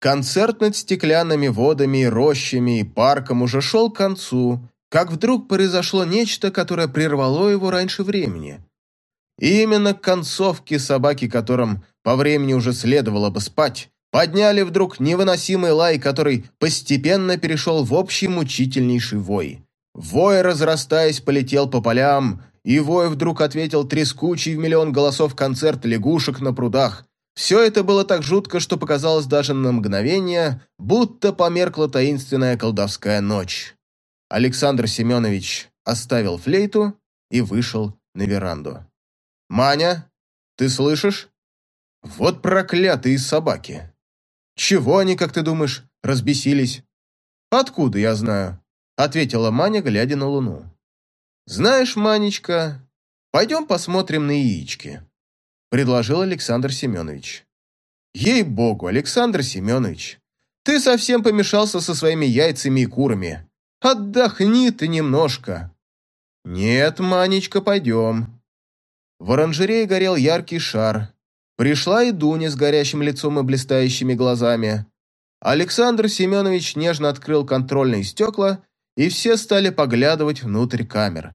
Концерт над стеклянными водами, рощами и парком уже шел к концу, как вдруг произошло нечто, которое прервало его раньше времени. И именно к концовке собаки, которым по времени уже следовало бы спать, подняли вдруг невыносимый лай, который постепенно перешел в общий мучительнейший вой. Вой, разрастаясь, полетел по полям, и вой вдруг ответил трескучий в миллион голосов концерт лягушек на прудах, все это было так жутко, что показалось даже на мгновение, будто померкла таинственная колдовская ночь. Александр Семенович оставил флейту и вышел на веранду. «Маня, ты слышишь? Вот проклятые собаки! Чего они, как ты думаешь, разбесились?» «Откуда я знаю?» — ответила Маня, глядя на луну. «Знаешь, Манечка, пойдем посмотрим на яички» предложил Александр Семенович. «Ей-богу, Александр Семенович, ты совсем помешался со своими яйцами и курами. Отдохни ты немножко». «Нет, Манечка, пойдем». В оранжерее горел яркий шар. Пришла и Дуня с горящим лицом и блистающими глазами. Александр Семенович нежно открыл контрольные стекла, и все стали поглядывать внутрь камер.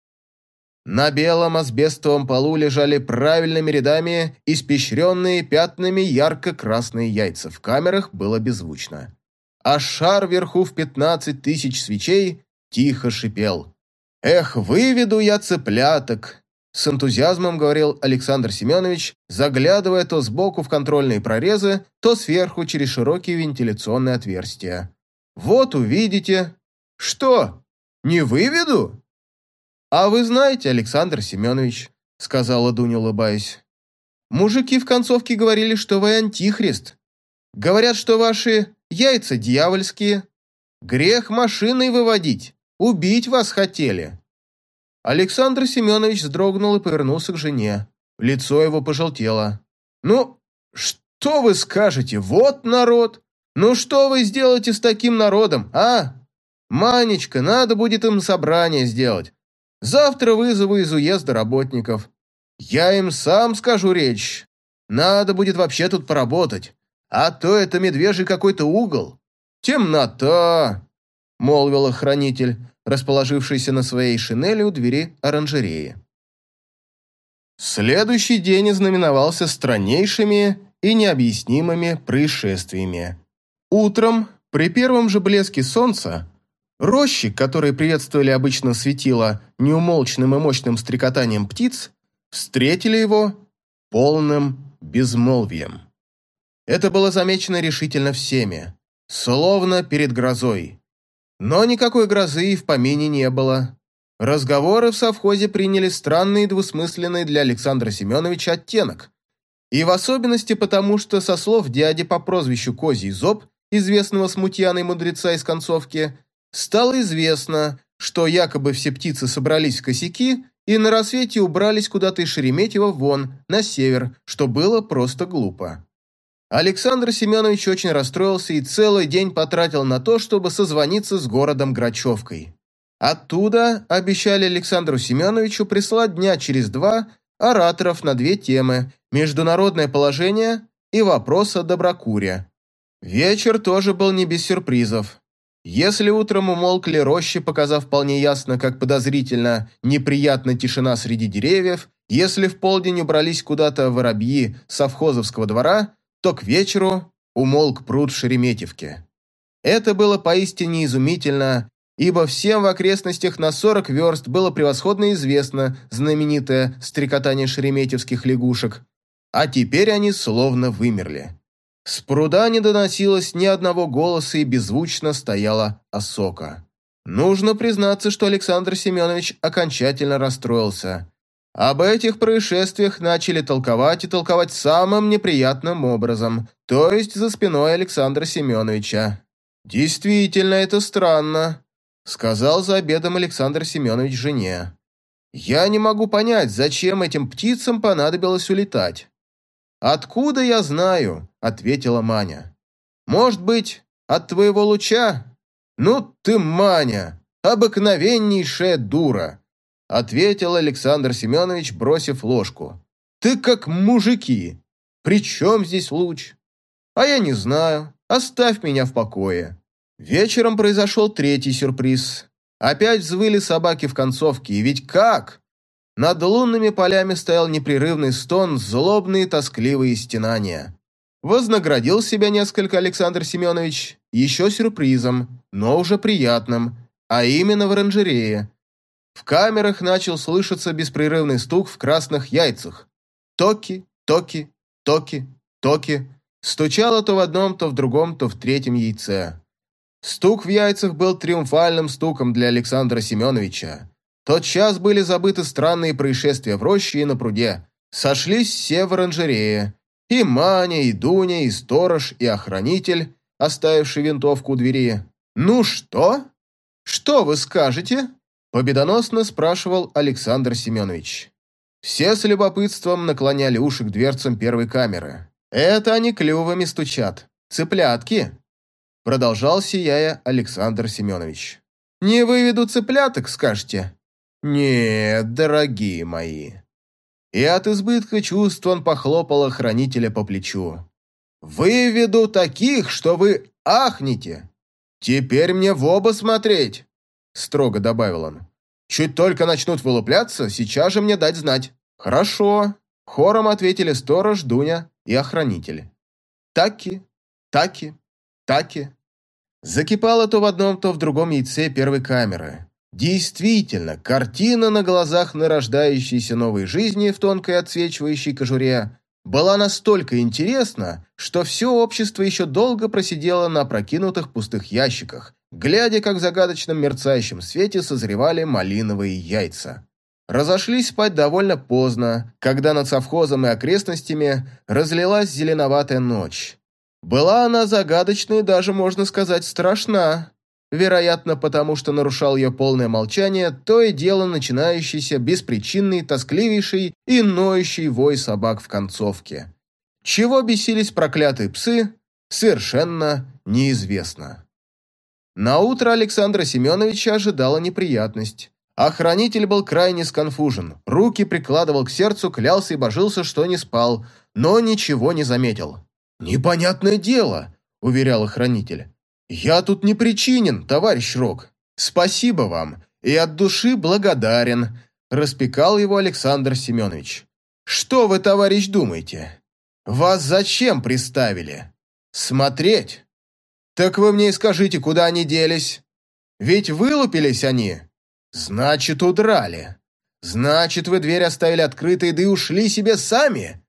На белом асбестовом полу лежали правильными рядами испещренные пятнами ярко-красные яйца. В камерах было беззвучно. А шар вверху в пятнадцать тысяч свечей тихо шипел. «Эх, выведу я цыпляток!» С энтузиазмом говорил Александр Семенович, заглядывая то сбоку в контрольные прорезы, то сверху через широкие вентиляционные отверстия. «Вот увидите». «Что? Не выведу?» «А вы знаете, Александр Семенович», — сказала Дуня, улыбаясь, «мужики в концовке говорили, что вы антихрист. Говорят, что ваши яйца дьявольские. Грех машиной выводить, убить вас хотели». Александр Семенович вздрогнул и повернулся к жене. Лицо его пожелтело. «Ну, что вы скажете? Вот народ! Ну что вы сделаете с таким народом, а? Манечка, надо будет им собрание сделать. Завтра вызову из уезда работников. Я им сам скажу речь. Надо будет вообще тут поработать. А то это медвежий какой-то угол. Темнота, молвил охранитель, расположившийся на своей шинели у двери оранжереи. Следующий день ознаменовался страннейшими и необъяснимыми происшествиями. Утром, при первом же блеске солнца, Рощи, которые приветствовали обычно светило неумолчным и мощным стрекотанием птиц, встретили его полным безмолвием. Это было замечено решительно всеми, словно перед грозой. Но никакой грозы и в помине не было. Разговоры в совхозе приняли странный и двусмысленный для Александра Семеновича оттенок. И в особенности потому, что со слов дяди по прозвищу Козий Зоб, известного смутьяна и мудреца из концовки, стало известно, что якобы все птицы собрались в косяки и на рассвете убрались куда-то из Шереметьево вон, на север, что было просто глупо. Александр Семенович очень расстроился и целый день потратил на то, чтобы созвониться с городом Грачевкой. Оттуда обещали Александру Семеновичу прислать дня через два ораторов на две темы «Международное положение» и «Вопрос о доброкуре». Вечер тоже был не без сюрпризов. Если утром умолкли рощи, показав вполне ясно, как подозрительно неприятна тишина среди деревьев, если в полдень убрались куда-то воробьи совхозовского двора, то к вечеру умолк пруд в Шереметьевке. Это было поистине изумительно, ибо всем в окрестностях на 40 верст было превосходно известно знаменитое стрекотание шереметьевских лягушек, а теперь они словно вымерли. С пруда не доносилось ни одного голоса и беззвучно стояла осока. Нужно признаться, что Александр Семенович окончательно расстроился. Об этих происшествиях начали толковать и толковать самым неприятным образом, то есть за спиной Александра Семеновича. «Действительно, это странно», — сказал за обедом Александр Семенович жене. «Я не могу понять, зачем этим птицам понадобилось улетать. «Откуда я знаю?» – ответила Маня. «Может быть, от твоего луча?» «Ну ты, Маня, обыкновеннейшая дура!» – ответил Александр Семенович, бросив ложку. «Ты как мужики. При чем здесь луч?» «А я не знаю. Оставь меня в покое. Вечером произошел третий сюрприз. Опять взвыли собаки в концовке, и ведь как? Над лунными полями стоял непрерывный стон, злобные тоскливые стенания. Вознаградил себя несколько Александр Семенович еще сюрпризом, но уже приятным, а именно в оранжерее. В камерах начал слышаться беспрерывный стук в красных яйцах. Токи, токи, токи, токи. Стучало то в одном, то в другом, то в третьем яйце. Стук в яйцах был триумфальным стуком для Александра Семеновича. Тот час были забыты странные происшествия в роще и на пруде. Сошлись все в оранжерее. И Маня, и Дуня, и сторож, и охранитель, оставивший винтовку у двери. «Ну что? Что вы скажете?» Победоносно спрашивал Александр Семенович. Все с любопытством наклоняли уши к дверцам первой камеры. «Это они клювами стучат. Цыплятки!» Продолжал сияя Александр Семенович. «Не выведу цыпляток, скажете?» «Нет, дорогие мои». И от избытка чувств он похлопал охранителя по плечу. «Выведу таких, что вы ахнете. Теперь мне в оба смотреть строго добавил он. «Чуть только начнут вылупляться, сейчас же мне дать знать». «Хорошо», — хором ответили сторож, Дуня и охранитель. «Таки, таки, таки». Закипало то в одном, то в другом яйце первой камеры. Действительно, картина на глазах нарождающейся новой жизни в тонкой отсвечивающей кожуре была настолько интересна, что все общество еще долго просидело на прокинутых пустых ящиках, глядя, как в загадочном мерцающем свете созревали малиновые яйца. Разошлись спать довольно поздно, когда над совхозом и окрестностями разлилась зеленоватая ночь. Была она загадочной и даже, можно сказать, страшна. Вероятно, потому что нарушал ее полное молчание, то и дело начинающийся беспричинный, тоскливейший и ноющий вой собак в концовке. Чего бесились проклятые псы, совершенно неизвестно. На утро Александра Семеновича ожидала неприятность. Охранитель был крайне сконфужен, руки прикладывал к сердцу, клялся и божился, что не спал, но ничего не заметил. «Непонятное дело», — уверял охранитель. «Я тут не причинен, товарищ Рок. Спасибо вам и от души благодарен», — распекал его Александр Семенович. «Что вы, товарищ, думаете? Вас зачем приставили? Смотреть?» «Так вы мне и скажите, куда они делись? Ведь вылупились они. Значит, удрали. Значит, вы дверь оставили открытой, да и ушли себе сами.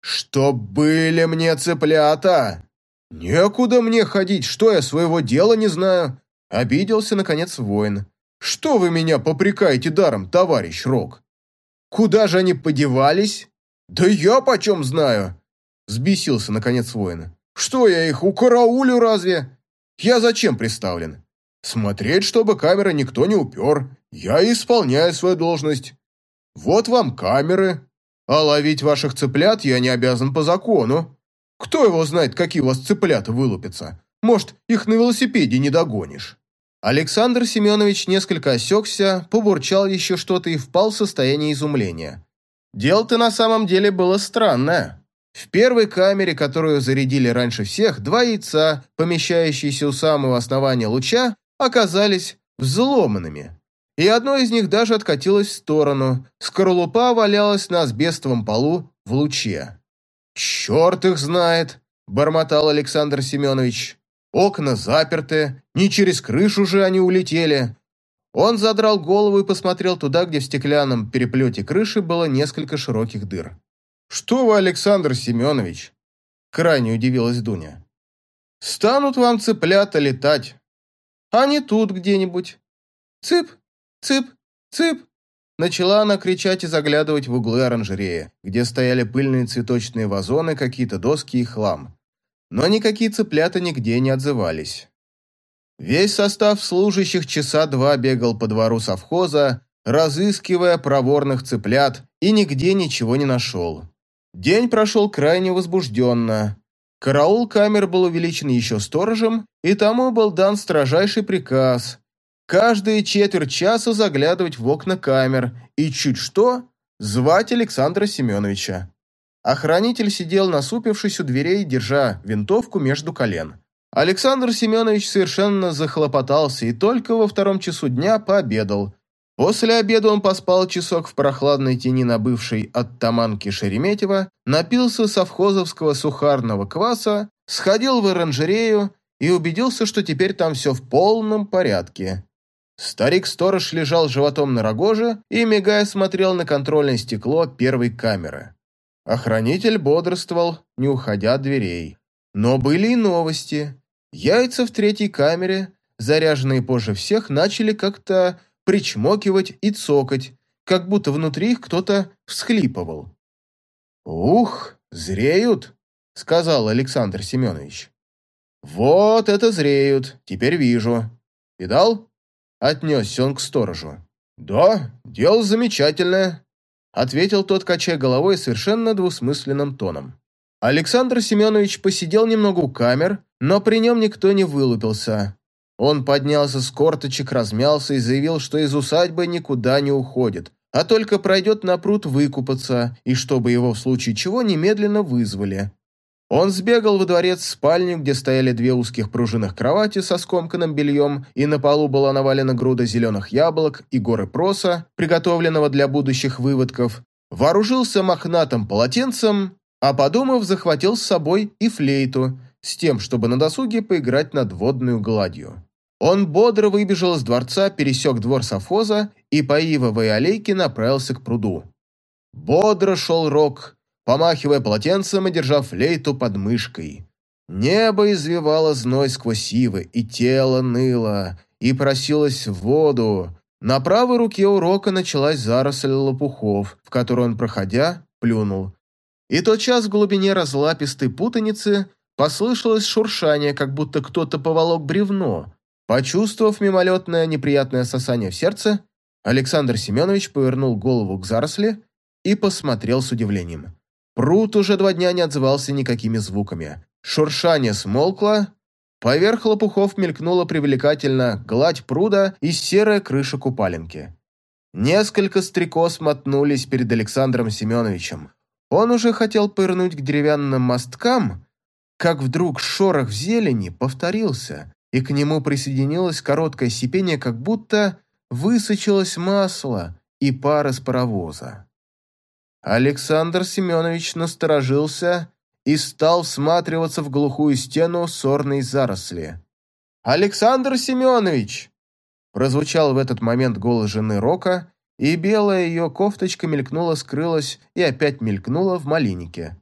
Что были мне цыплята? Некуда мне ходить, что я своего дела не знаю?» Обиделся, наконец, воин. «Что вы меня попрекаете даром, товарищ Рок? Куда же они подевались?» «Да я почем знаю?» Сбесился, наконец, воин. Что я их укараулю разве? Я зачем приставлен? Смотреть, чтобы камеры никто не упер. Я исполняю свою должность. Вот вам камеры. А ловить ваших цыплят я не обязан по закону. Кто его знает, какие у вас цыплята вылупятся? Может, их на велосипеде не догонишь?» Александр Семенович несколько осекся, побурчал еще что-то и впал в состояние изумления. Дело-то на самом деле было странное. В первой камере, которую зарядили раньше всех, два яйца, помещающиеся у самого основания луча, оказались взломанными. И одно из них даже откатилось в сторону. Скорлупа валялась на асбестовом полу в луче. «Черт их знает!» – бормотал Александр Семенович. «Окна заперты, не через крышу же они улетели». Он задрал голову и посмотрел туда, где в стеклянном переплете крыши было несколько широких дыр. «Что вы, Александр Семенович?» Крайне удивилась Дуня. «Станут вам цыплята летать, не тут где-нибудь. Цып, цып, цып!» Начала она кричать и заглядывать в углы оранжереи, где стояли пыльные цветочные вазоны, какие-то доски и хлам. Но никакие цыплята нигде не отзывались. Весь состав служащих часа два бегал по двору совхоза, разыскивая проворных цыплят, и нигде ничего не нашел. День прошел крайне возбужденно. Караул камер был увеличен еще сторожем, и тому был дан строжайший приказ каждые четверть часа заглядывать в окна камер и чуть что звать Александра Семеновича. Охранитель сидел насупившись у дверей, держа винтовку между колен. Александр Семенович совершенно захлопотался и только во втором часу дня пообедал. После обеда он поспал часок в прохладной тени на бывшей от Таманки Шереметьево, напился совхозовского сухарного кваса, сходил в оранжерею и убедился, что теперь там все в полном порядке. Старик-сторож лежал животом на рогоже и, мигая, смотрел на контрольное стекло первой камеры. Охранитель бодрствовал, не уходя от дверей. Но были и новости. Яйца в третьей камере, заряженные позже всех, начали как-то причмокивать и цокать, как будто внутри их кто-то всхлипывал. «Ух, зреют!» — сказал Александр Семенович. «Вот это зреют, теперь вижу. Видал?» — отнесся он к сторожу. «Да, дело замечательное», — ответил тот, качая головой совершенно двусмысленным тоном. Александр Семенович посидел немного у камер, но при нем никто не вылупился. Он поднялся с корточек, размялся и заявил, что из усадьбы никуда не уходит, а только пройдет на пруд выкупаться, и чтобы его в случае чего немедленно вызвали. Он сбегал во дворец спальню, где стояли две узких пружинных кровати со скомканным бельем, и на полу была навалена груда зеленых яблок и горы проса, приготовленного для будущих выводков, вооружился мохнатым полотенцем, а подумав, захватил с собой и флейту, с тем, чтобы на досуге поиграть над водной гладью. Он бодро выбежал из дворца, пересек двор совхоза и по ивовой аллейке направился к пруду. Бодро шел Рок, помахивая полотенцем и держа флейту под мышкой. Небо извивало зной сквозь ивы, и тело ныло, и просилось в воду. На правой руке у Рока началась заросль лопухов, в которую он, проходя, плюнул. И тотчас в глубине разлапистой путаницы послышалось шуршание, как будто кто-то поволок бревно. Почувствовав мимолетное неприятное сосание в сердце, Александр Семенович повернул голову к заросли и посмотрел с удивлением. Пруд уже два дня не отзывался никакими звуками. Шуршание смолкло, поверх лопухов мелькнула привлекательно гладь пруда и серая крыша купаленки. Несколько стрекоз мотнулись перед Александром Семеновичем. Он уже хотел повернуть к деревянным мосткам, как вдруг шорох в зелени повторился, и к нему присоединилось короткое сипение, как будто высочилось масло и пар из паровоза. Александр Семенович насторожился и стал всматриваться в глухую стену сорной заросли. «Александр Семенович!» Прозвучал в этот момент голос жены Рока, и белая ее кофточка мелькнула, скрылась и опять мелькнула в малинике.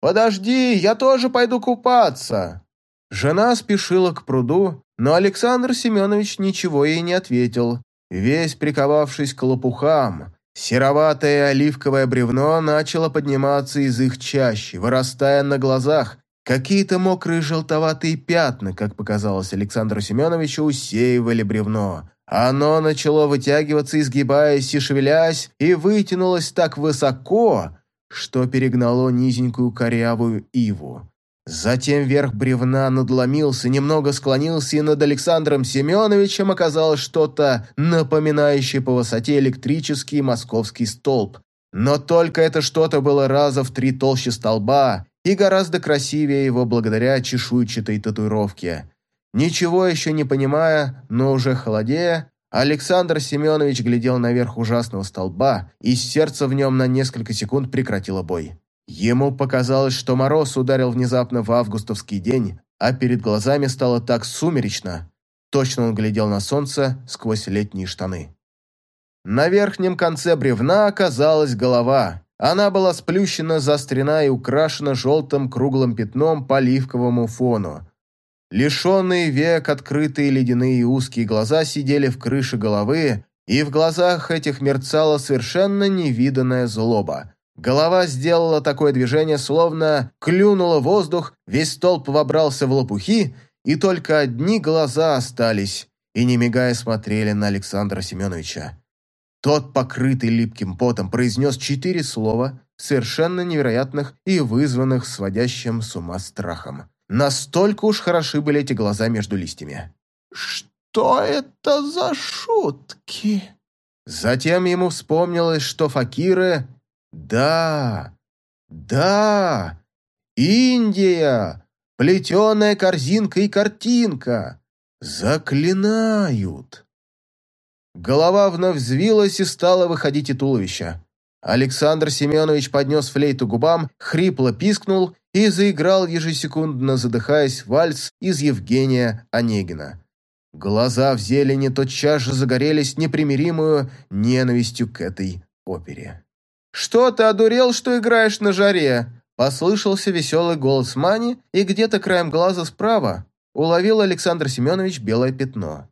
«Подожди, я тоже пойду купаться!» Жена спешила к пруду, но Александр Семенович ничего ей не ответил, весь приковавшись к лопухам, Сероватое оливковое бревно начало подниматься из их чащи, вырастая на глазах. Какие-то мокрые желтоватые пятна, как показалось Александру Семеновичу, усеивали бревно. Оно начало вытягиваться, изгибаясь и шевелясь, и вытянулось так высоко, что перегнало низенькую корявую иву. Затем верх бревна надломился, немного склонился, и над Александром Семеновичем оказалось что-то, напоминающее по высоте электрический московский столб. Но только это что-то было раза в три толще столба и гораздо красивее его благодаря чешуйчатой татуировке. Ничего еще не понимая, но уже холодея, Александр Семенович глядел наверх ужасного столба, и сердце в нем на несколько секунд прекратило бой. Ему показалось, что мороз ударил внезапно в августовский день, а перед глазами стало так сумеречно. Точно он глядел на солнце сквозь летние штаны. На верхнем конце бревна оказалась голова. Она была сплющена, заострена и украшена желтым круглым пятном по оливковому фону. Лишенные век открытые ледяные и узкие глаза сидели в крыше головы, и в глазах этих мерцала совершенно невиданная злоба – Голова сделала такое движение, словно клюнула воздух, весь столб вобрался в лопухи, и только одни глаза остались, и не мигая смотрели на Александра Семеновича. Тот, покрытый липким потом, произнес четыре слова, совершенно невероятных и вызванных сводящим с ума страхом. Настолько уж хороши были эти глаза между листьями. «Что это за шутки?» Затем ему вспомнилось, что факиры да, да, Индия! плетеная корзинка и картинка. Заклинают. Голова вновь взвилась и стала выходить из туловища. Александр Семенович поднес флейту губам, хрипло пискнул и заиграл ежесекундно, задыхаясь, вальс из Евгения Онегина. Глаза в зелени тотчас же загорелись непримиримую ненавистью к этой опере. «Что ты одурел, что играешь на жаре?» Послышался веселый голос Мани, и где-то краем глаза справа уловил Александр Семенович белое пятно.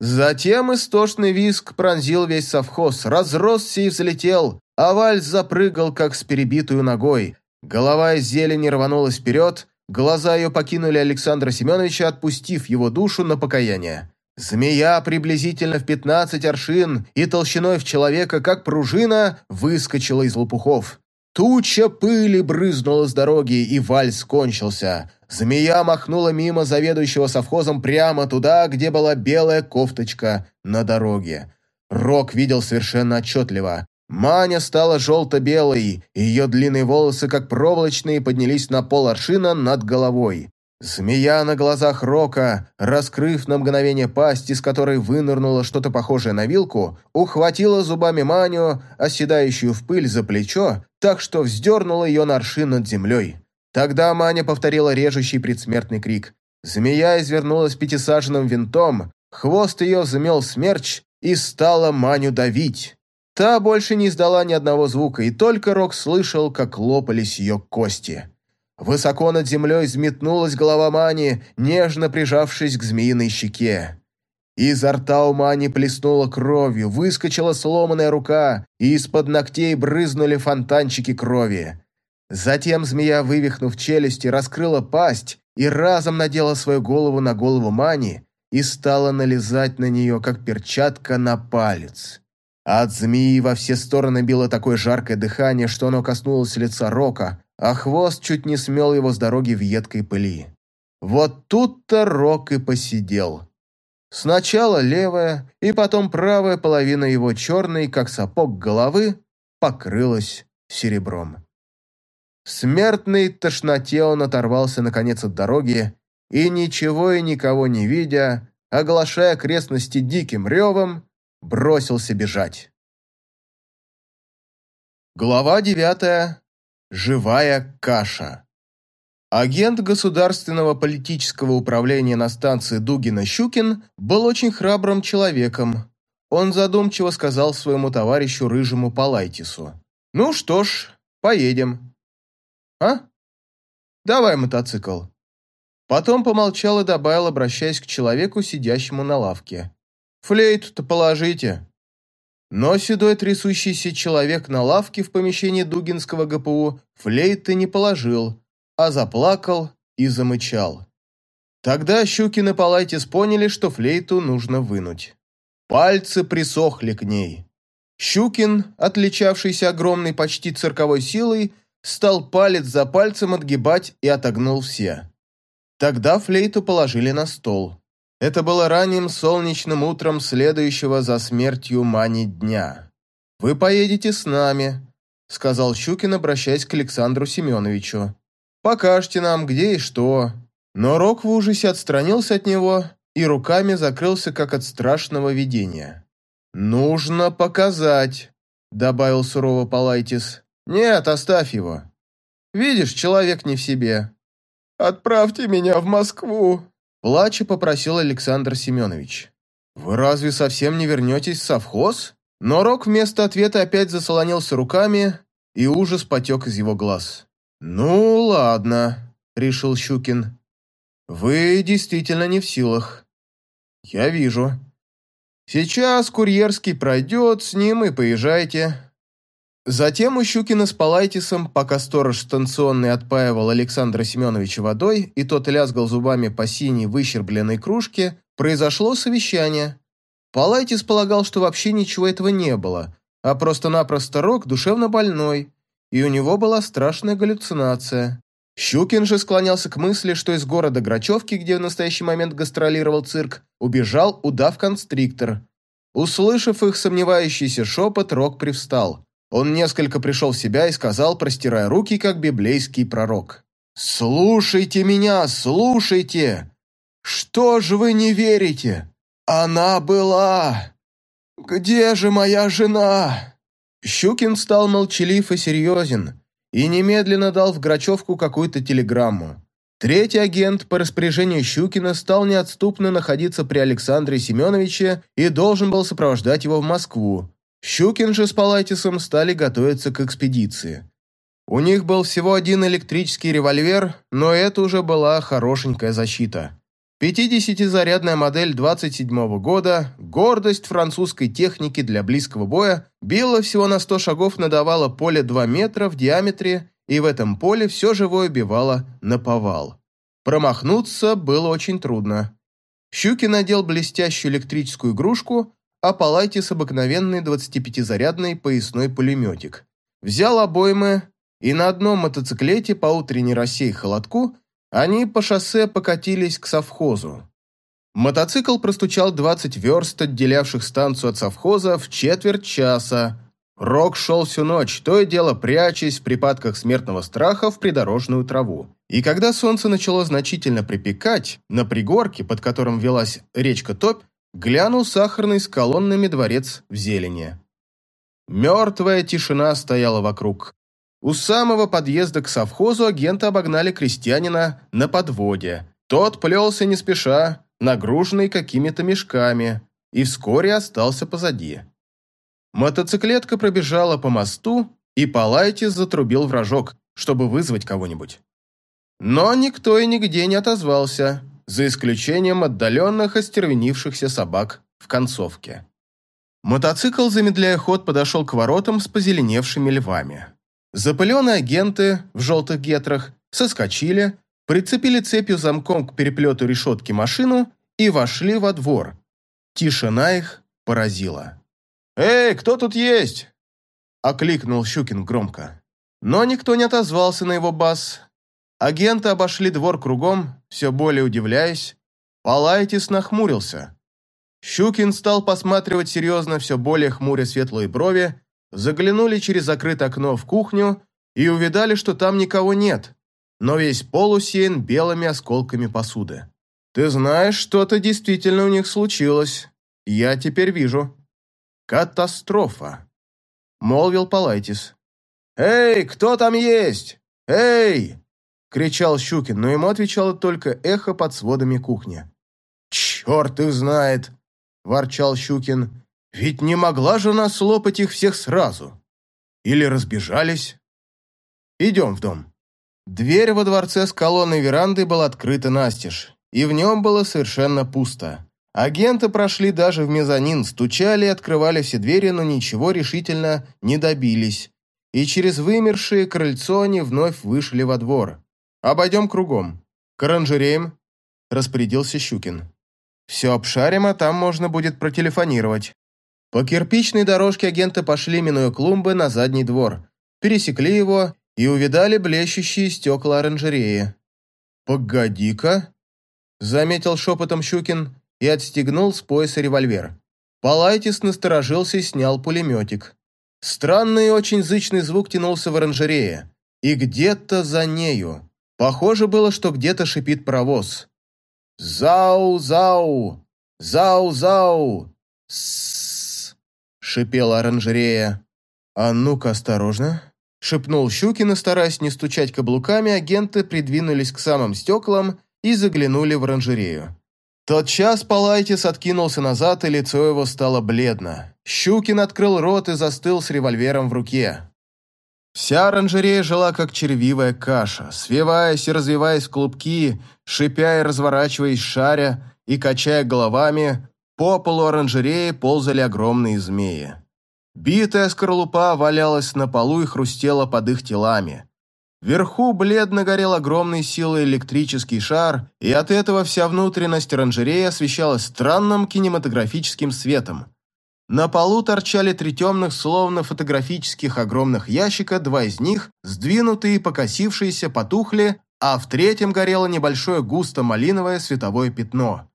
Затем истошный виск пронзил весь совхоз, разросся и взлетел, а вальс запрыгал, как с перебитую ногой. Голова из зелени рванулась вперед, глаза ее покинули Александра Семеновича, отпустив его душу на покаяние. Змея приблизительно в пятнадцать аршин и толщиной в человека, как пружина, выскочила из лопухов. Туча пыли брызнула с дороги, и вальс кончился. Змея махнула мимо заведующего совхозом прямо туда, где была белая кофточка на дороге. Рок видел совершенно отчетливо. Маня стала желто-белой, ее длинные волосы, как проволочные, поднялись на пол аршина над головой. Змея на глазах Рока, раскрыв на мгновение пасть, из которой вынырнуло что-то похожее на вилку, ухватила зубами Маню, оседающую в пыль за плечо, так что вздернула ее на аршин над землей. Тогда Маня повторила режущий предсмертный крик. Змея извернулась пятисаженным винтом, хвост ее замел смерч и стала Маню давить. Та больше не издала ни одного звука, и только Рок слышал, как лопались ее кости. Высоко над землей взметнулась голова Мани, нежно прижавшись к змеиной щеке. Изо рта у Мани плеснула кровью, выскочила сломанная рука, и из-под ногтей брызнули фонтанчики крови. Затем змея, вывихнув челюсти, раскрыла пасть и разом надела свою голову на голову Мани и стала налезать на нее, как перчатка на палец. От змеи во все стороны било такое жаркое дыхание, что оно коснулось лица Рока, а хвост чуть не смел его с дороги в едкой пыли. Вот тут-то Рок и посидел. Сначала левая, и потом правая половина его черной, как сапог головы, покрылась серебром. В смертной тошноте он оторвался наконец от дороги и, ничего и никого не видя, оглашая окрестности диким ревом, бросился бежать. Глава девятая. Живая каша. Агент государственного политического управления на станции Дугина-Щукин был очень храбрым человеком. Он задумчиво сказал своему товарищу Рыжему Палайтису. «Ну что ж, поедем». «А? Давай мотоцикл». Потом помолчал и добавил, обращаясь к человеку, сидящему на лавке. «Флейту-то положите». Но седой трясущийся человек на лавке в помещении Дугинского ГПУ флейты не положил, а заплакал и замычал. Тогда Щукин и Палайтис поняли, что флейту нужно вынуть. Пальцы присохли к ней. Щукин, отличавшийся огромной почти цирковой силой, стал палец за пальцем отгибать и отогнул все. Тогда флейту положили на стол. Это было ранним солнечным утром следующего за смертью Мани дня. «Вы поедете с нами», — сказал Щукин, обращаясь к Александру Семеновичу. «Покажьте нам, где и что». Но Рок в ужасе отстранился от него и руками закрылся, как от страшного видения. «Нужно показать», — добавил сурово Палайтис. «Нет, оставь его. Видишь, человек не в себе». «Отправьте меня в Москву», Плача попросил Александр Семенович. «Вы разве совсем не вернетесь в совхоз?» Но Рок вместо ответа опять заслонился руками, и ужас потек из его глаз. «Ну, ладно», — решил Щукин. «Вы действительно не в силах. Я вижу. Сейчас курьерский пройдет, с ним и поезжайте. Затем у Щукина с Палайтисом, пока сторож станционный отпаивал Александра Семеновича водой, и тот лязгал зубами по синей выщербленной кружке, произошло совещание. Палайтис полагал, что вообще ничего этого не было, а просто-напросто Рок душевно больной, и у него была страшная галлюцинация. Щукин же склонялся к мысли, что из города Грачевки, где в настоящий момент гастролировал цирк, убежал удав-констриктор. Услышав их сомневающийся шепот, Рок привстал – он несколько пришел в себя и сказал, простирая руки, как библейский пророк. «Слушайте меня, слушайте! Что же вы не верите? Она была! Где же моя жена?» Щукин стал молчалив и серьезен и немедленно дал в Грачевку какую-то телеграмму. Третий агент по распоряжению Щукина стал неотступно находиться при Александре Семеновиче и должен был сопровождать его в Москву. Щукин же с Палайтисом стали готовиться к экспедиции. У них был всего один электрический револьвер, но это уже была хорошенькая защита. 50-зарядная модель 27 -го года, гордость французской техники для близкого боя, била всего на 100 шагов, надавала поле 2 метра в диаметре, и в этом поле все живое бивало на повал. Промахнуться было очень трудно. Щукин надел блестящую электрическую игрушку, а Палайтис обыкновенный 25-зарядный поясной пулеметик. Взял обоймы, и на одном мотоциклете по утренней росе и холодку они по шоссе покатились к совхозу. Мотоцикл простучал 20 верст, отделявших станцию от совхоза, в четверть часа. Рок шел всю ночь, то и дело прячась в припадках смертного страха в придорожную траву. И когда солнце начало значительно припекать, на пригорке, под которым велась речка Топь, глянул сахарный с колоннами дворец в зелени. Мертвая тишина стояла вокруг. У самого подъезда к совхозу агента обогнали крестьянина на подводе. Тот плелся не спеша, нагруженный какими-то мешками, и вскоре остался позади. Мотоциклетка пробежала по мосту, и Палайтис затрубил вражок, чтобы вызвать кого-нибудь. Но никто и нигде не отозвался, за исключением отдаленных остервенившихся собак в концовке. Мотоцикл, замедляя ход, подошел к воротам с позеленевшими львами. Запыленные агенты в желтых гетрах соскочили, прицепили цепью замком к переплету решетки машину и вошли во двор. Тишина их поразила. «Эй, кто тут есть?» – окликнул Щукин громко. Но никто не отозвался на его бас. Агенты обошли двор кругом, все более удивляясь. Палайтис нахмурился. Щукин стал посматривать серьезно, все более хмуря светлые брови, заглянули через закрытое окно в кухню и увидали, что там никого нет, но весь пол усеян белыми осколками посуды. «Ты знаешь, что-то действительно у них случилось. Я теперь вижу». «Катастрофа», — молвил Палайтис. «Эй, кто там есть? Эй!» — кричал Щукин, но ему отвечало только эхо под сводами кухни. «Черт их знает!» – ворчал Щукин. Ведь не могла же она слопать их всех сразу. Или разбежались. Идем в дом. Дверь во дворце с колонной веранды была открыта настежь, и в нем было совершенно пусто. Агенты прошли даже в мезонин, стучали и открывали все двери, но ничего решительно не добились. И через вымершее крыльцо они вновь вышли во двор. «Обойдем кругом. К оранжереям», – распорядился Щукин. «Все обшарим, а там можно будет протелефонировать». По кирпичной дорожке агенты пошли, минуя клумбы, на задний двор, пересекли его и увидали блещущие стекла оранжереи. «Погоди-ка», — заметил шепотом Щукин и отстегнул с пояса револьвер. Палайтис насторожился и снял пулеметик. Странный и очень зычный звук тянулся в оранжерее. И где-то за нею. Похоже было, что где-то шипит паровоз. «Зау-зау! Зау-зау! С шипела оранжерея. «А ну-ка, осторожно!» – шепнул Щукин, стараясь не стучать каблуками, агенты придвинулись к самым стеклам и заглянули в оранжерею. Тот час Палайтис откинулся назад, и лицо его стало бледно. Щукин открыл рот и застыл с револьвером в руке. Вся оранжерея жила как червивая каша, свиваясь и развиваясь в клубки, шипя и разворачиваясь шаря и качая головами, по полу оранжереи ползали огромные змеи. Битая скорлупа валялась на полу и хрустела под их телами. Вверху бледно горел огромной силой электрический шар, и от этого вся внутренность оранжереи освещалась странным кинематографическим светом. На полу торчали три темных, словно фотографических огромных ящика, два из них, сдвинутые, покосившиеся, потухли, а в третьем горело небольшое густо-малиновое световое пятно.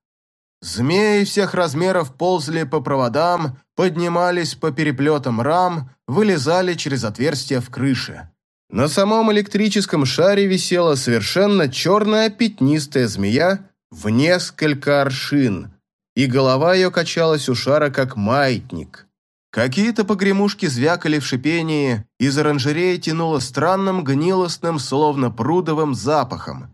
Змеи всех размеров ползли по проводам, поднимались по переплетам рам, вылезали через отверстия в крыше. На самом электрическом шаре висела совершенно черная пятнистая змея в несколько аршин, и голова ее качалась у шара, как маятник. Какие-то погремушки звякали в шипении, из оранжереи тянуло странным гнилостным, словно прудовым запахом.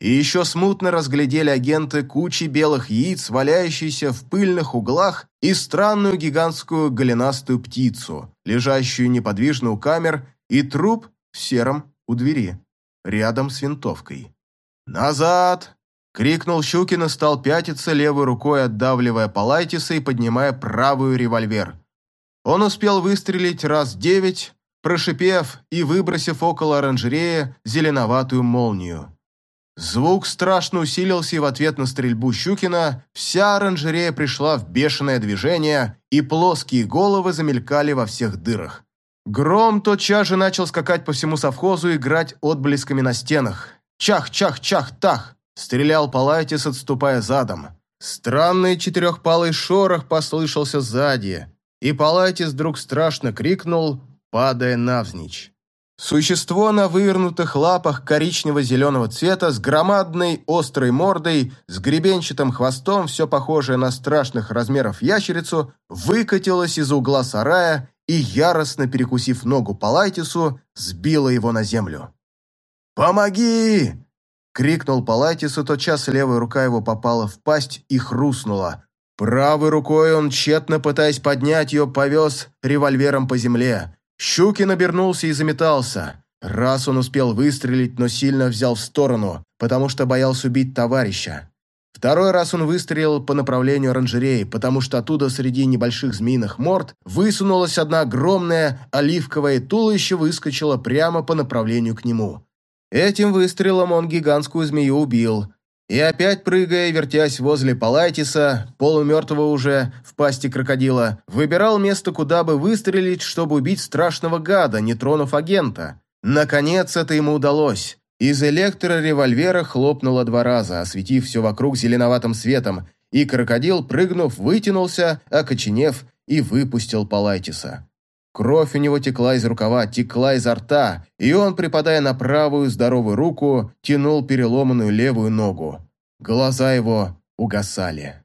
И еще смутно разглядели агенты кучи белых яиц, валяющиеся в пыльных углах, и странную гигантскую голенастую птицу, лежащую неподвижно у камер, и труп в сером у двери, рядом с винтовкой. «Назад!» — крикнул Щукин и стал пятиться левой рукой, отдавливая Палайтиса и поднимая правую револьвер. Он успел выстрелить раз девять, прошипев и выбросив около оранжереи зеленоватую молнию. Звук страшно усилился, и в ответ на стрельбу Щукина вся оранжерея пришла в бешеное движение, и плоские головы замелькали во всех дырах. Гром тотчас же начал скакать по всему совхозу и играть отблесками на стенах. Чах-чах-чах-тах! Стрелял Палайтис, отступая задом. Странный четырехпалый шорох послышался сзади, и Палайтис вдруг страшно крикнул, падая навзничь. Существо на вывернутых лапах коричнево-зеленого цвета с громадной острой мордой, с гребенчатым хвостом, все похожее на страшных размеров ящерицу, выкатилось из угла сарая и, яростно перекусив ногу Палайтису, сбило его на землю. «Помоги!» — крикнул Палайтису, тотчас левая рука его попала в пасть и хрустнула. Правой рукой он, тщетно пытаясь поднять ее, повез револьвером по земле. Щукин обернулся и заметался. Раз он успел выстрелить, но сильно взял в сторону, потому что боялся убить товарища. Второй раз он выстрелил по направлению оранжереи, потому что оттуда среди небольших змеиных морд высунулась одна огромная оливковая туловище выскочила прямо по направлению к нему. Этим выстрелом он гигантскую змею убил, и опять, прыгая вертясь возле Палайтиса, полумертвого уже в пасти крокодила, выбирал место, куда бы выстрелить, чтобы убить страшного гада, не тронув агента. Наконец это ему удалось. Из электроревольвера хлопнуло два раза, осветив все вокруг зеленоватым светом, и крокодил, прыгнув, вытянулся, окоченев, и выпустил Палайтиса. Кровь у него текла из рукава, текла изо рта, и он, припадая на правую здоровую руку, тянул переломанную левую ногу. Глаза его угасали.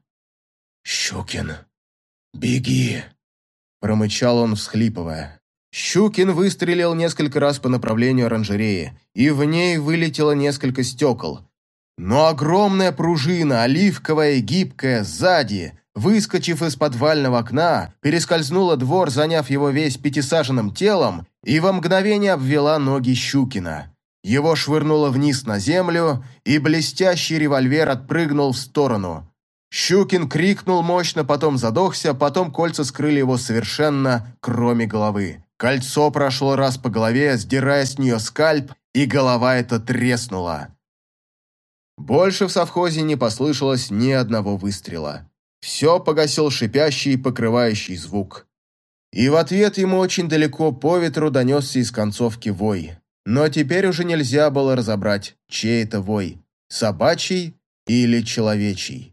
«Щукин, беги!» Промычал он, всхлипывая. Щукин выстрелил несколько раз по направлению оранжереи, и в ней вылетело несколько стекол. Но огромная пружина, оливковая и гибкая, сзади, выскочив из подвального окна, перескользнула двор, заняв его весь пятисаженным телом, и во мгновение обвела ноги Щукина. Его швырнуло вниз на землю, и блестящий револьвер отпрыгнул в сторону. Щукин крикнул мощно, потом задохся, потом кольца скрыли его совершенно, кроме головы. Кольцо прошло раз по голове, сдирая с нее скальп, и голова эта треснула. Больше в совхозе не послышалось ни одного выстрела. Все погасил шипящий, покрывающий звук. И в ответ ему очень далеко по ветру донесся из концовки вой. Но теперь уже нельзя было разобрать, чей это вой – собачий или человечий.